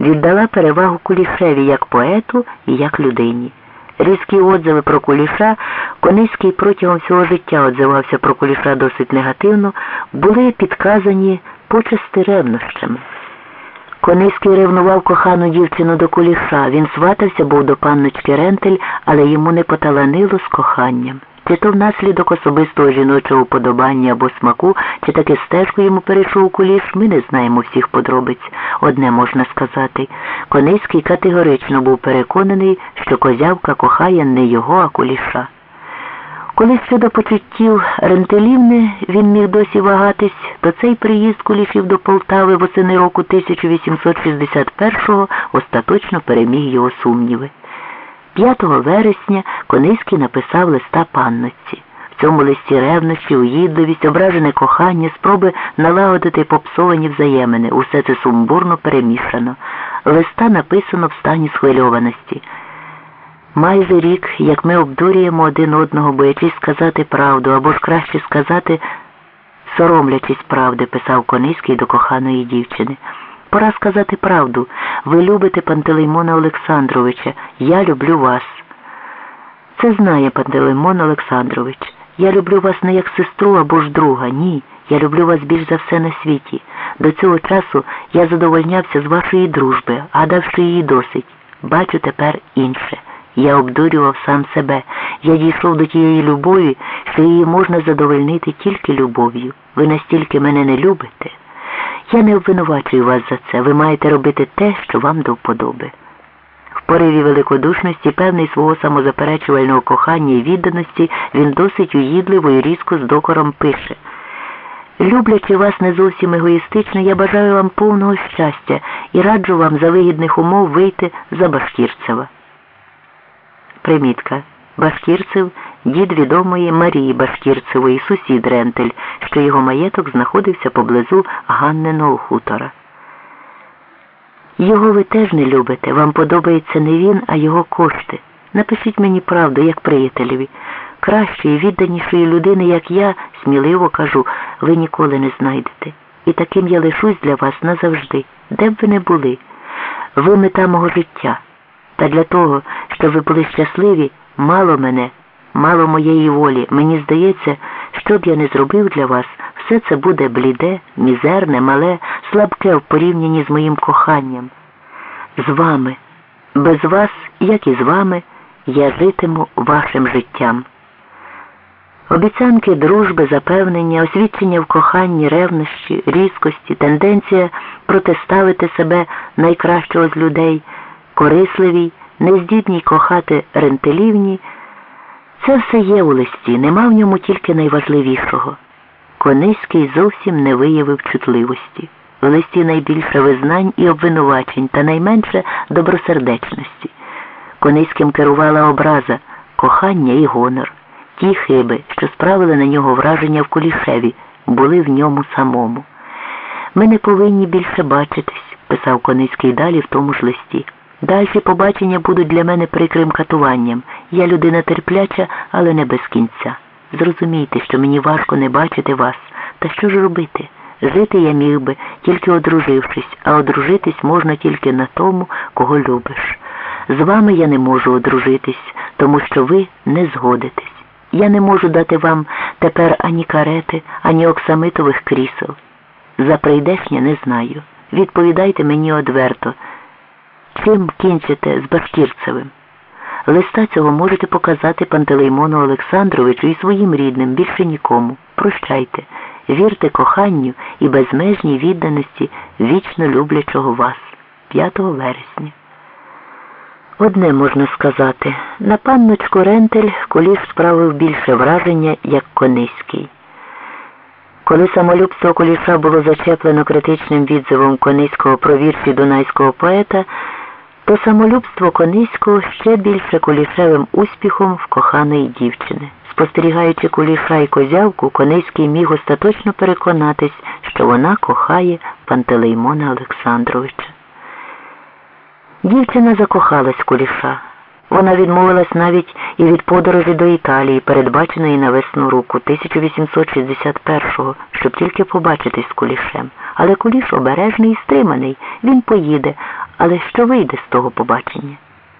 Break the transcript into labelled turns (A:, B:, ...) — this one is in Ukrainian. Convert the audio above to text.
A: віддала перевагу Кулішеві як поету і як людині. Різкі отзиви про Куліша, Кониський протягом всього життя отзивався про Куліша досить негативно, були підказані почасти ревнощами. Кониський ревнував кохану дівчину до Куліша. Він сватався був до панночки Рентель, але йому не поталанило з коханням. Чи то внаслідок особистого жіночого уподобання або смаку, чи таки стежку йому перейшов куліш, ми не знаємо всіх подробиць. Одне можна сказати. Кониський категорично був переконаний, що козявка кохає не його, а куліша. Коли щодо почуттів Рентелівни він міг досі вагатись, то цей приїзд кулішів до Полтави восени року 1861-го остаточно переміг його сумніви. 5 вересня Кониський написав листа панноці. В цьому листі ревнощі, уїдливість, ображене кохання, спроби налагодити попсовані взаємини. Усе це сумбурно перемішано. Листа написано в стані схвильованості. Майже рік, як ми обдурюємо один одного, боячись сказати правду, або ж краще сказати, соромлячись правди, писав Кониський до коханої дівчини. Пора сказати правду. Ви любите Пантелеймона Олександровича. Я люблю вас. Це знає Пантелеймон Олександрович. Я люблю вас не як сестру або ж друга. Ні. Я люблю вас більш за все на світі. До цього часу я задовольнявся з вашої дружби, гадавши її досить. Бачу тепер інше. Я обдурював сам себе. Я дійшов до тієї любові, що її можна задовольнити тільки любов'ю. Ви настільки мене не любите. Я не обвинувачую вас за це. Ви маєте робити те, що вам до вподоби. В пориві великодушності, певний свого самозаперечувального кохання і відданості, він досить уїдливо і різко з докором пише. Люблячи вас не зовсім егоїстично, я бажаю вам повного щастя і раджу вам за вигідних умов вийти за Башкірцева. Примітка. Башкірцев дід відомої Марії Башкірцевої, сусід Рентель, що його маєток знаходився поблизу Ганненого хутора. Його ви теж не любите, вам подобається не він, а його кошти. Напишіть мені правду, як приятелеві. Кращої, відданішої людини, як я, сміливо кажу, ви ніколи не знайдете. І таким я лишусь для вас назавжди, де б ви не були. Ви мета мого життя. Та для того, щоб ви були щасливі, мало мене, мало моєї волі. Мені здається, що б я не зробив для вас, все це буде бліде, мізерне, мале, слабке в порівнянні з моїм коханням. З вами, без вас, як і з вами, я житиму вашим життям. Обіцянки дружби, запевнення, освідчення в коханні, ревнощі, різкості, тенденція протиставити себе найкращого з людей, корисливій, нездібній кохати рентелівні, це все є у листі, нема в ньому тільки найважливішого. Кониський зовсім не виявив чутливості. В листі найбільше визнань і обвинувачень та найменше добросердечності. Кониським керувала образа, кохання і гонор. Ті хиби, що справили на нього враження в Кулішеві, були в ньому самому. Ми не повинні більше бачитись, писав Кониський далі в тому ж листі. Дальші побачення будуть для мене прикрим катуванням. Я людина терпляча, але не без кінця. Зрозумійте, що мені важко не бачити вас. Та що ж робити? Жити я міг би, тільки одружившись, а одружитись можна тільки на тому, кого любиш. З вами я не можу одружитись, тому що ви не згодитесь. Я не можу дати вам тепер ані карети, ані оксамитових крісел. За прийдешнє не знаю. Відповідайте мені одверто. Чим кінчите з Башкірцевим? Листа цього можете показати Пантелеймону Олександровичу і своїм рідним, більше нікому. Прощайте, вірте коханню і безмежній відданості вічно люблячого вас 5 вересня. Одне можна сказати, на панночку Рентель Куліш справив більше враження, як Кониський. Коли самолюбство Куліша було зачеплено критичним відзивом Кониського про вірші дунайського поета, то самолюбство Кониського ще більше кулішевим успіхом в коханої дівчини. Спостерігаючи куліша і козявку, Кониський міг остаточно переконатись, що вона кохає Пантелеймона Олександровича. Дівчина закохалась куліша. Вона відмовилась навіть і від подорожі до Італії, передбаченої на весну руку 1861-го, щоб тільки побачитись з кулішем. Але куліш обережний і стриманий. Він поїде, Але що вийде з того побачення?